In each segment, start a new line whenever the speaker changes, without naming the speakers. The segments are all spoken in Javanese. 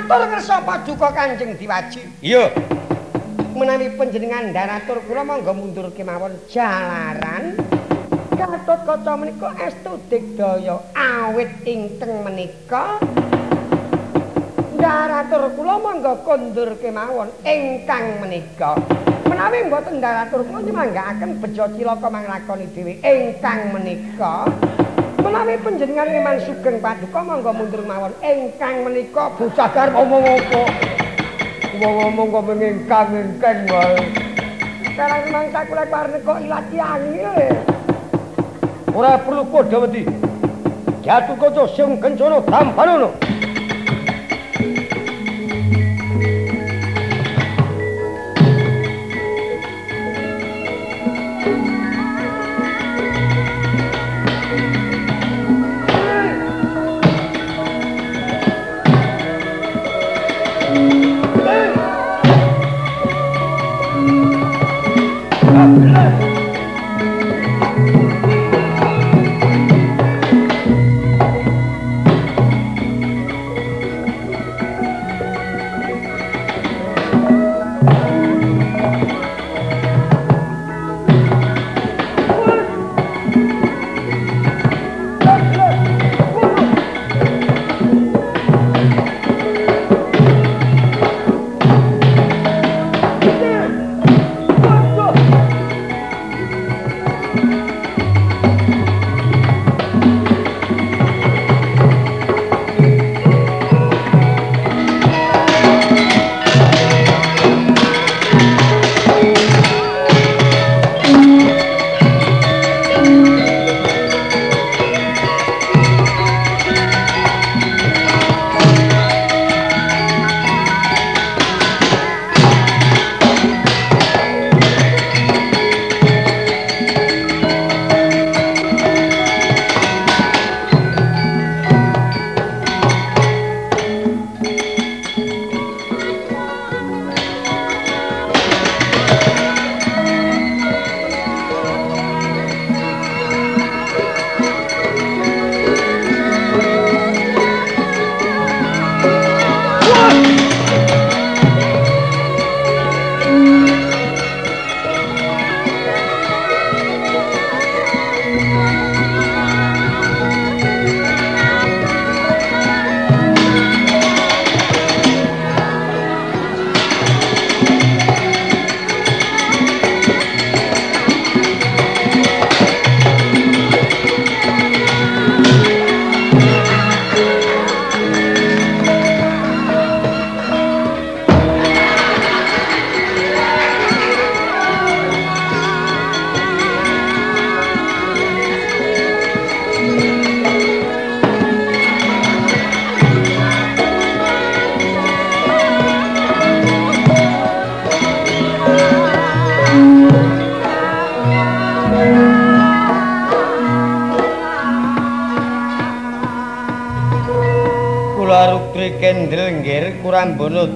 Matur kersa paduka Kanjeng Diwaji.
Iya.
Menawi panjenengan ndaratur kula monggo mundur kemawon jalaran. Gatut kaca menika estu digdaya awit ingkang menika. Ndaratur kula monggo kondur kemawon ingkang menika. Menawi mboten ndaratur kula nyemanggaaken bejo cilaka manglakoni dhewe ingkang menika. Menawi panjenengan ngeman sugeng paduka monggo mundur mawon ingkang menika bocah gar ngomong apa? Ngomong kok mengingkang-ingkang wae. Sekarang mangsa kula parne kok ilati angil.
Ora perlu kodha wedi. Jatuh kaca sing kencana dampanono. kendel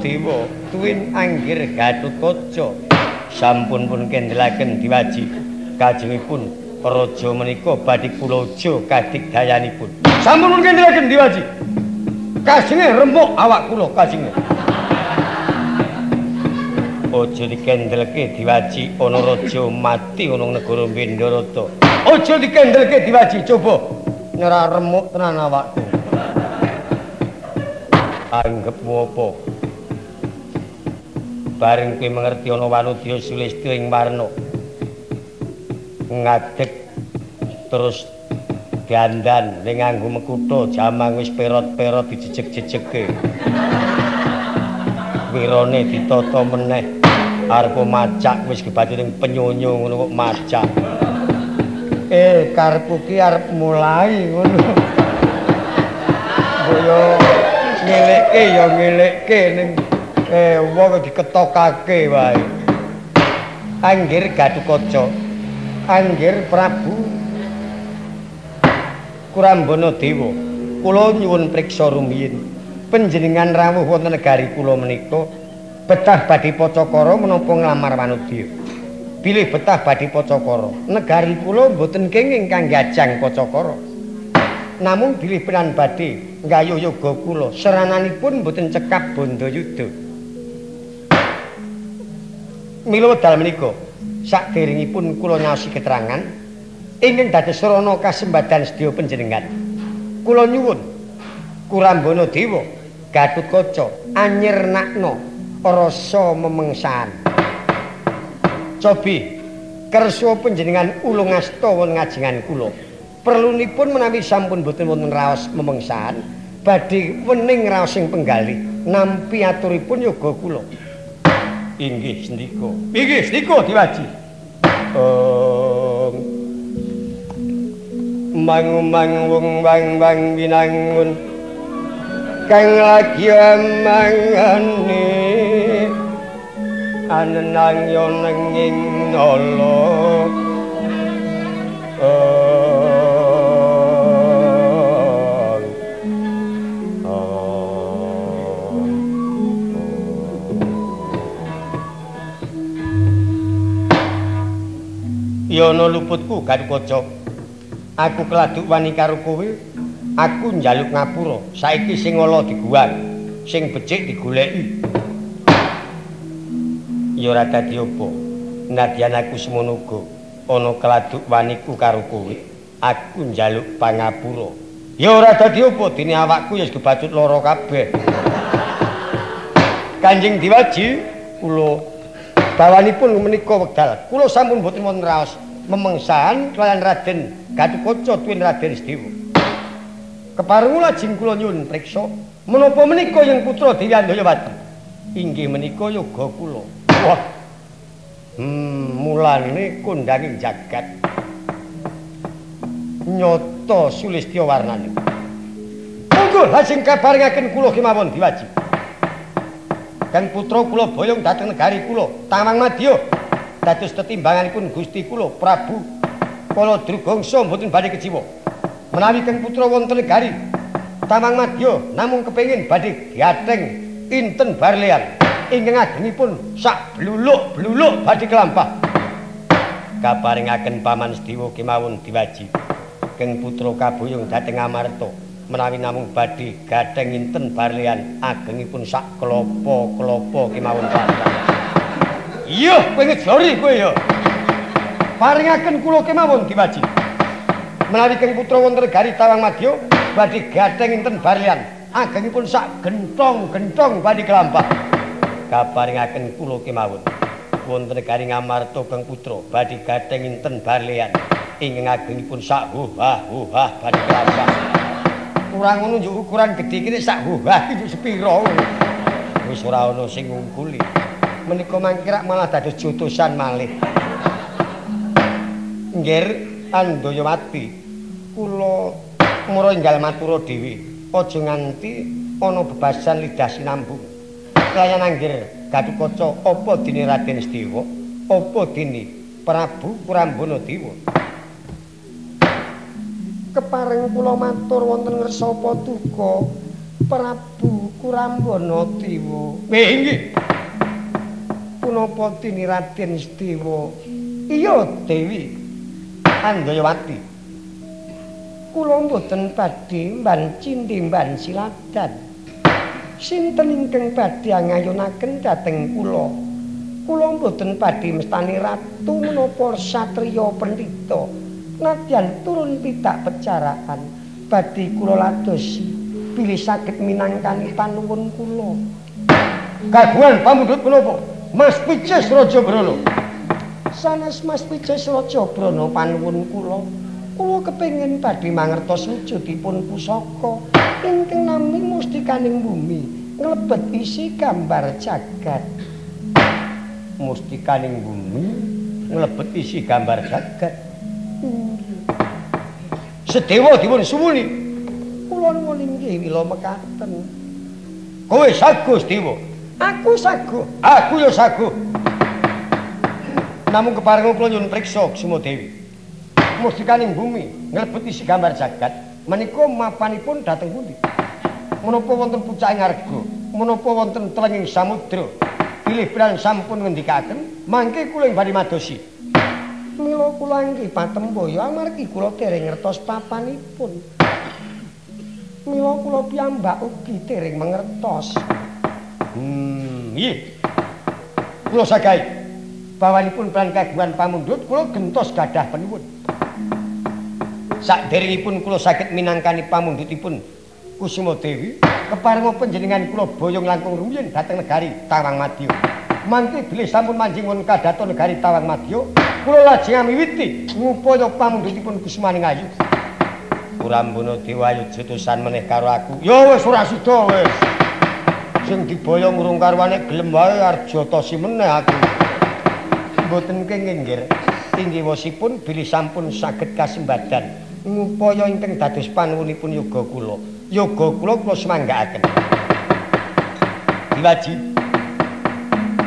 dewa tuwin anggir gatutkaca sampun pun kendelaken diwaji kajengipun raja menika badhe kula aja kadigdayanipun sampun pun kendelaken diwaji kajenge remuk awak kula kajenge aja dikendelke diwaji ana raja mati ana negara Bendarata aja dikendelke diwaji coba. Nyera remuk tenan awakku. Anggepmu apa? Bareng kowe mengerti ana wanudya sulistya ing warna. Ngadeg terus dandan ning nganggo mekutha jamang wis perot-perot dijejeg-jejege. Wirane ditata meneh arep macak wis kebati ning penyonyo ngono kok macak. Eh karepku ki arep mulai ngono. Boyo ngelekke ya ngelekke ning eh wong diketokake wae. Anggir Gatukaca. Anggir Prabu Kurambana Dewa. Kula nyuwun priksa rumiyin panjenengan rawuh wonten negari kula menika betah badhe Pacakara menapa nglamar Wanudya. Bilih betah badhe Pacakara. Negari kula mboten kenging kangge ajang Pacakara. Namun bilih penan badhe gayuh yoga kula serananipun mboten cekap bondo yuda mila wedal menika sakderengipun kula nyaosi keterangan ingkang dados sarana kasembadan sedaya panjenengan. Kula nyuwun Kurambana Dewa Gatutkaca anyirnakno rasa memengsan cobi kersa panjenengan ulung asta wonten ngajengan kula. Perlunipun menawi sampun boten wonten raos memengsan badhe wening raos sing penggalih nampi aturipun yoga kula inggih sendika. Inggih sendika diwaji. Ong mang wong wang wang winangun. Kang lagi amangane. Anenang yo nenging nolo Yono luputku gadu kocok. Aku keladuk wani karo kowe. Aku njaluk ngapura. Saiki sing ala diguwang, sing becik digoleki. Ya ora dadi apa. Nadyan aku semono ana keladuk waniku karo kowe. Aku njaluk pangapura. Ya ora dadi apa dene awakku ya kebacut lara kabeh. Kanjeng Diwaji, kula bawanipun menika wekdal. Kula sampun mboten wonten raos. memengsan kalian Raden Gatotkaca tuwin Raden Sedewa. Kepareng lajeng kula nyuwun priksa menapa menika ing putra Dewi Andayawati? Inggih menika yoga kula. Wah. Hmm, mulane kondanging jagat. Nyoto Sulistya warnane. Monggo lajeng kabarengaken kula kemawon diwaji. Dan putra kula boyong dhateng negari kula, Tamang Madya. dados tetimbanganipun Gusti kula Prabu Kala Drugangsa mboten badhe kejiwa. Menawi kang putra wonten negari Tamang Madya namung kepengin badhe gateng inten barlean ingkang agengipun sak bluluk-bluluk badhe kelampah. Kaparingaken Paman Sediwa kemawon diwaji. Kang putra kabuyung dhateng Amarta menawi namung badhe gateng inten barlean agengipun sak klopo-klopo kemawon pancen. Iya, kowe ngejori kowe ya. Paringaken kula kemawon diwaji. Menawi keng putra wonten gari Tawang Madya badhe gatheng enten barlian, agengipun sak gentong-gentong badhe kelampah. Kaparingaken kula kemawon. Wonten gari Ngamarta keng putra badhe gatheng enten barlian, ingkang agengipun sak huhah-huhah badhe kelampah. Kurang ngono njuk ukuran gedhe kene sak huhah iki sepira. Wis ora ana sing ngungkuli. menika mangkira malah dados jutusan malih. Nggir Andayawati, kula mura enggal matur dhewe, aja nganti ana bebasan lidah sinambung. Kaya nanggir Gatotkaca apa dene Raden Sedewa, apa dene Prabu Prambana Dewa. Kepareng kula matur wonten ngersa apa Prabu Kurambana Dewa.
Eh nggih.
punapa tini Raden Sedewa? Iya, Dewi. Andayawati. Kula mboten badhe mban cindhi mban siladan. Sinten ingkang badhe ngayunaken dhateng kula? Kula mboten badhe mestani ratu menapa satriya pendhita. Nadyan turun pitak pecaraan badhe kula ladosi bilih saged minangkani panuwun kula. Kagungan pamundhut menapa? Mas Pices Raja Brana. Sanes Mas Pices Raja Brana panuwun kula. Kula kepengin badhe mangertos wujudipun pusaka ingkang nami mustikaning bumi nglebet isi gambar jagat. Mustikaning bumi nglebet isi gambar jagat. Sedewa dipun suwuni. Kula nuwun inggih wila mekaten. Kowe sagus Dewa. Aku sagu. Aku ya sagu. Namung keparenga kula nyuwun priksa Suma Dewi. Mustikaning bumi nglebet isi gambar jagat menika mapanipun dhateng pundi? Menapa wonten pucaking arga? Menapa wonten telenging samudra? Pilih piran sampun ngendikaken, mangke kula ing badhe madosi. Mila kula inggih patembaya amargi kula dereng ngertos papanipun.
Mila kula piyambak ugi tering mangertos.
Hmm, nggih. Kula sagahi bawanipun plan kagungan pamundhut kula gentos gadah penuwun. Sakderengipun kula saged minangkani pamundhutipun Kusuma Dewi, keparenga panjenengan kula boyong langkung rumiyin dhateng negari Tawang Madya. Mangke bilih sampun manjing wonten kadaton negari Tawang Madya, kula lajeng miwiti ngupaya pamundhutipun Kusmaning Ayu. Kurambana Dewayu jutusan meneh karo aku. Ya wis ora sida wis. Sing diboyong urung karwane gelem wae Arjata meneh aku. Mboten kenging nggih. Tinggiwosipun bilih sampun saged kasembadan ngupaya ingkang dados panuwunipun yoga kula. Yoga kula kula semanggaaken. Diwaji.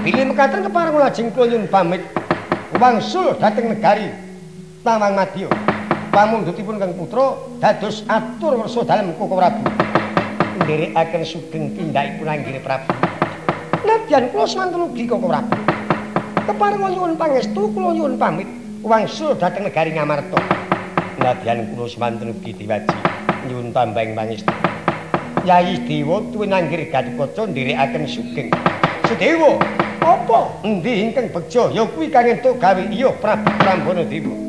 Bilih mekaten kepareng lajeng kula nyuwun pamit wangsul dhateng negari Tawang Madya. pamundhutipun Kang Putra dados atur wersa dalem Koko Prabu. Nderekaken sugeng tindakipun anggere Prabu. Nadyan kula semanten ugi Koko Prabu. Kepareng nyuwun pangestu kula nyuwun pamit wangsul dhateng negari Ngamarta. Nadyan kula semanten ugi diwaji nyuwun tambahing pangestu. Yayi Dewa tuwin anggere Gatotkaca nderekaken sugeng. Sedewa, apa? Endi ingkang bejo? Ya kuwi kang entuk gawe. Iya Prabu Prambana Dewa.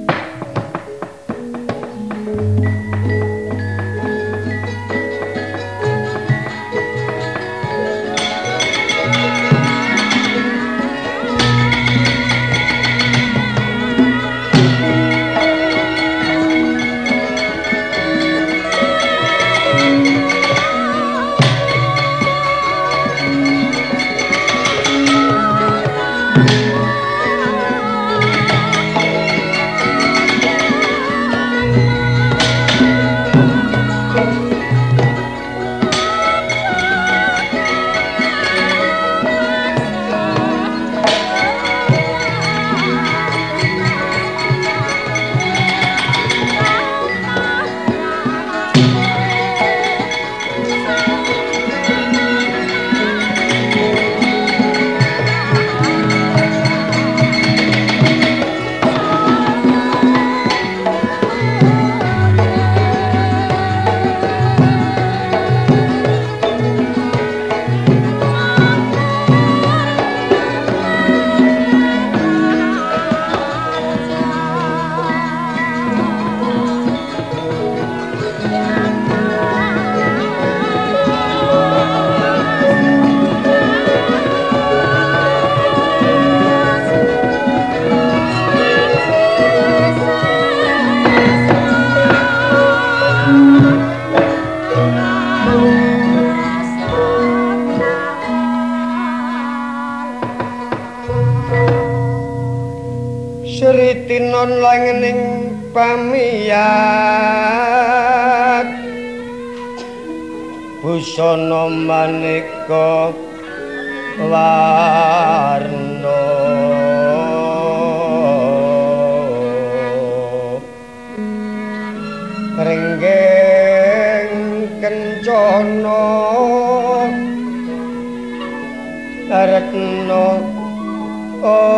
Arno Renggeng kencana Retno oh.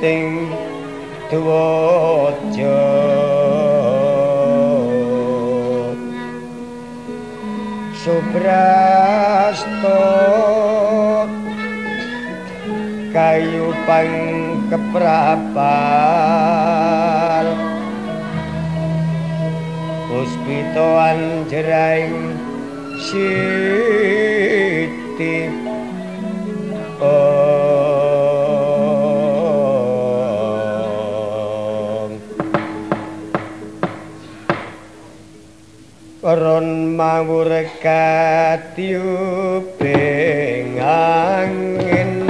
ting duwaja subrasto kayu pang keprapal puspito anjeraing siti. Ron mawur katiuping angin.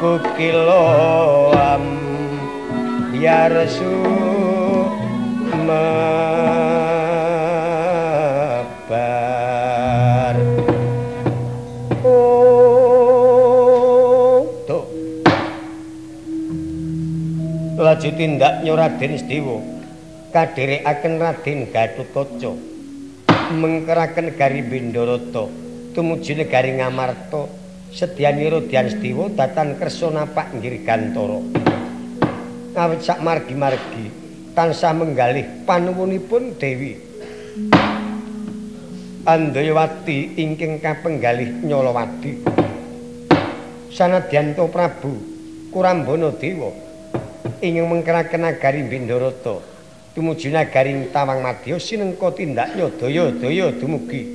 Kukilo am biar su mabar oh tuh. Laju tindak nyoraden sediwo kaderekaken Raden Gatotkaca mengkeraken gari Bindoroto. Tumuju negari Ngamarta. Sedyanira Dyan Sediwa datan kersa napak nggir gantara awit sak margi-margi tansah menggalih panuwunipun Dewi. Andayawati ingkang kapenggalih Nyolowati. Sanadyan Prabu Kurambana Dewa ingkang mengkeraken nagari Bindarata tumuju nagari Tawang Madya sinengka tindak nyadaya-daya dumugi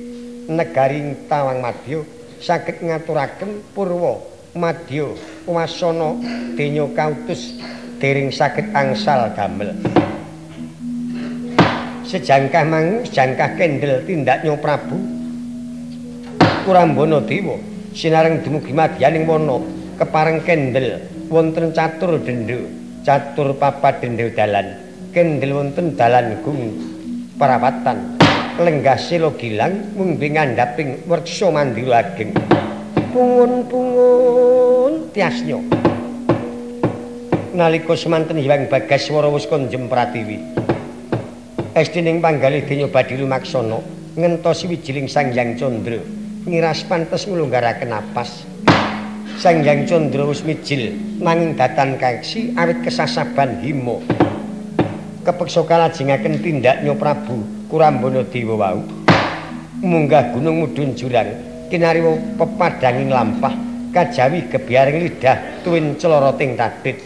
negari Tawang Madya. Saged ngaturaken purwa Madya wasana denya kautus dering saged angsal damel. Sejangkah mang sejangkah kendel tindaknya Prabu Kurambana Dewa. Sinareng dumugi madyaning wana kepareng kendel wonten catur dendho catur papat dendho dalan kendel wonten dalan gung perawatan lenggah sila gilang mungbi ngandhaping werksa mandira ageng. Pungun-pungun tiasnya. Nalika semanten Hyang Bagaswara wis konjem pratiwi. Estining panggalih denya badhe lumaksana ngentosi wijiling Sang Hyang Candra ngiras pantes nglunggaraken napas. Sang Candra wis mijil nanging datan kaeksi awit kesasaban hima. Kepeksa kalajengaken tindaknya Prabu Kurambana Dewa wau. Munggah gunung mudhun jurang kinariwa pepadanging lampah kajawi gebyaring lidah tuwin celoroting tadhit.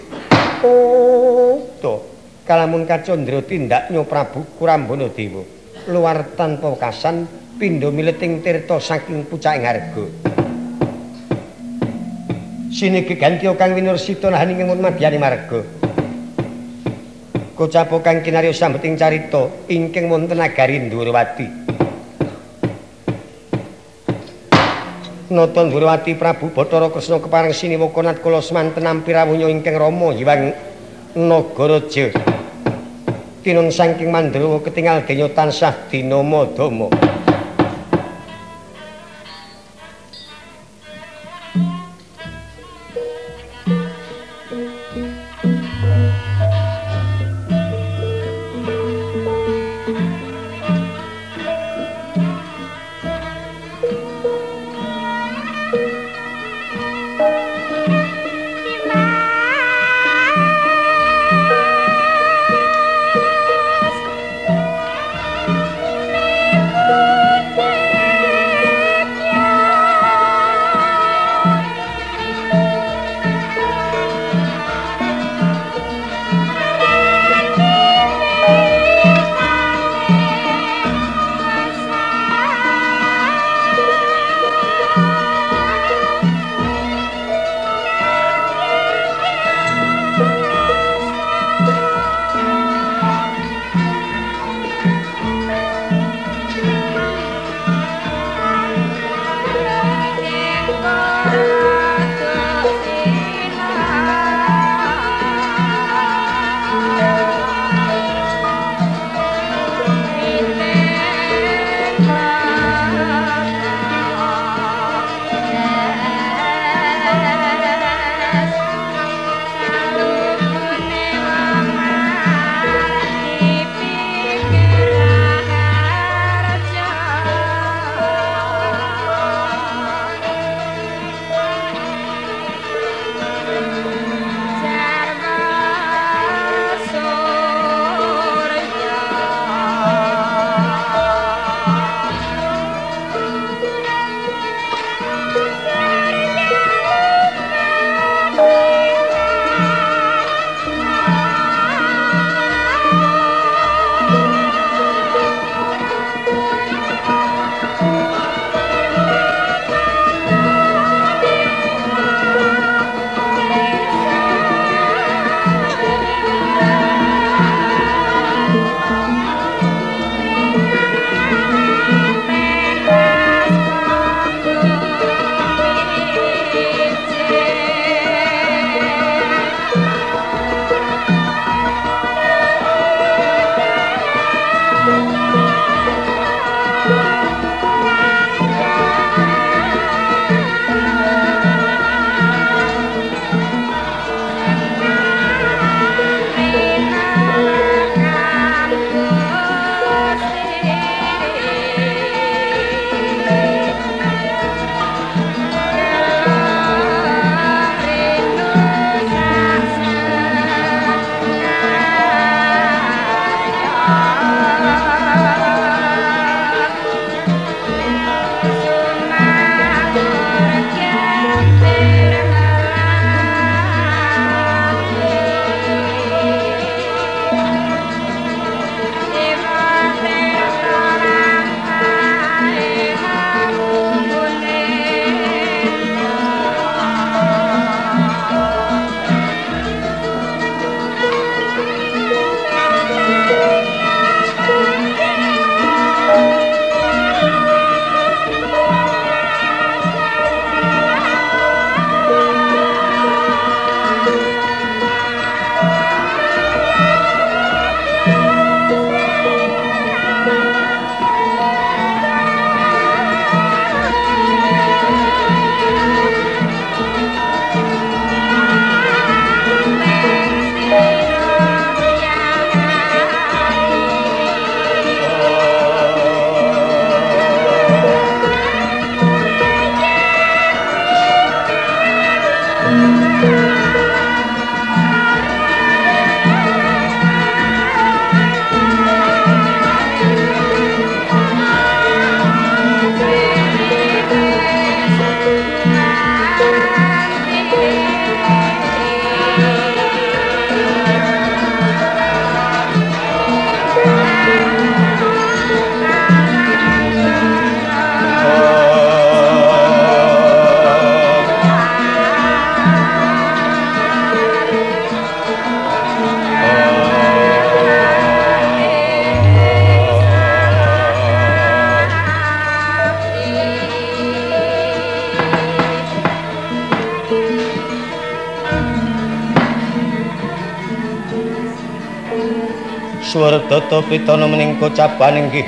Oh, to kalamun kacandra tindaknya Prabu Kurambana Dewa luar tanpa wekasan pindha mileting tirta saking pucaking harga siniki ganti kang winursita nahaning ngun madyani marga kocapo kang kinarya sambeting carita. Ingkang wonten nagari Ndhurawati Nata Ndhurawati Prabu Bathara Kresna kepareng siniwaka nat kula semanten nampi rawuhnya ingkang Rama Hyang Nagaraja. Tinun saking mandruwa ketingal denya tansah dinama-dama Swara Data Pritana mening kocapan inggih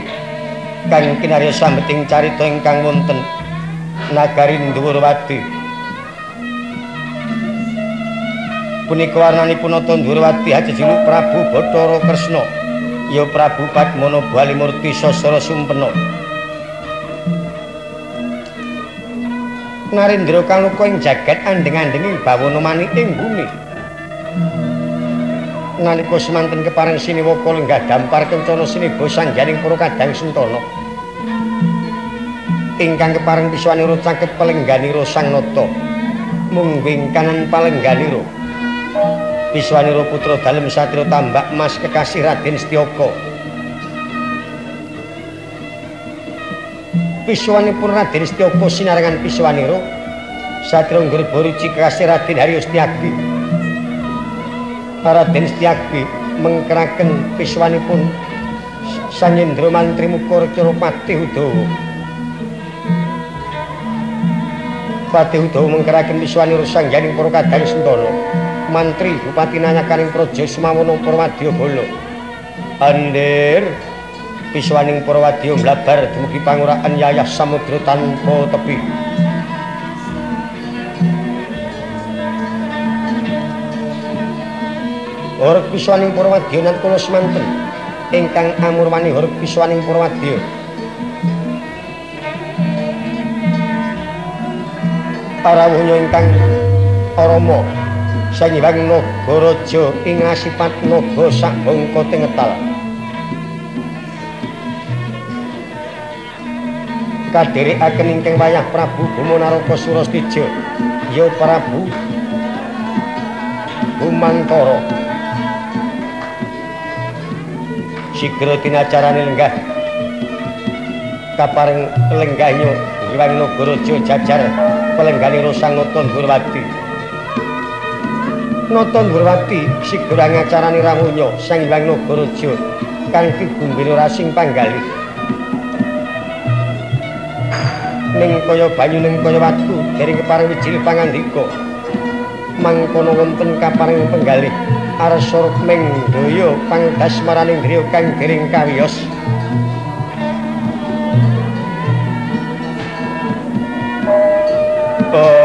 kang kinarya sambeting carita ingkang wonten nagari Ndhuwurwadi. Punika warnanipun Nata Ndhuwurwadi ajejuluk Prabu Bathara Kresna. Ya Prabu Padmana Balimurti Sasara Sumpena. Narendra kang luka ing jagat andeng-andenging bawana manik ing bumi. Nalika semanten kepareng siniwaka lenggah dampar kencana siniba sangganing para kadang sentana ingkang kepareng piswanira cangket pelengganira sang nata mung wingkanan palengganira piswanira putra dalem satria tambak mas kekasih Raden Setyaka piswanipun Raden Setyaka sinarengan piswanira satria nggerbaruci kekasih Raden Haryo Setyaki Raden Setyaki mengkeraken piswanipun Sanyendra Mantri Mukarcara Patih Udawa. Patih Udawa mengkeraken piswanipun sangganing para kadang sentana. Mantri Bupati Nanyakaning Praja Semawana Purwadya Bala. Andir piswaning Purwadya mlabar dumugi pangurahan Yayah Samudra tanpa tepi. Horeg Piswaning Purwadya nan kula semanten ingkang amurwani Horeg Piswaning Purwadya. Para wunya ingkang Rama Sanyibang Nagaraja ing asipat naga sak bangka tengetal. Kadherekaken ingkang wayah Prabu Bumanaraka Surastija ya Prabu Bumantara. Sigra tinacarane lenggah. Kapareng lenggahnya Iwang Nagaraja jajar pelenggane Rosang Nata Ndurwati Nata Ndurwati sigra ngacarane rawunya Sang Iwang Nagaraja kanthi gumbira rasing panggalih. Ning kaya banyu ning kaya watu dereng kepareng wijil pangandika mangkono wonten kapareng penggalih arsur ming daya pangdas maraning kang dering kawiyos oh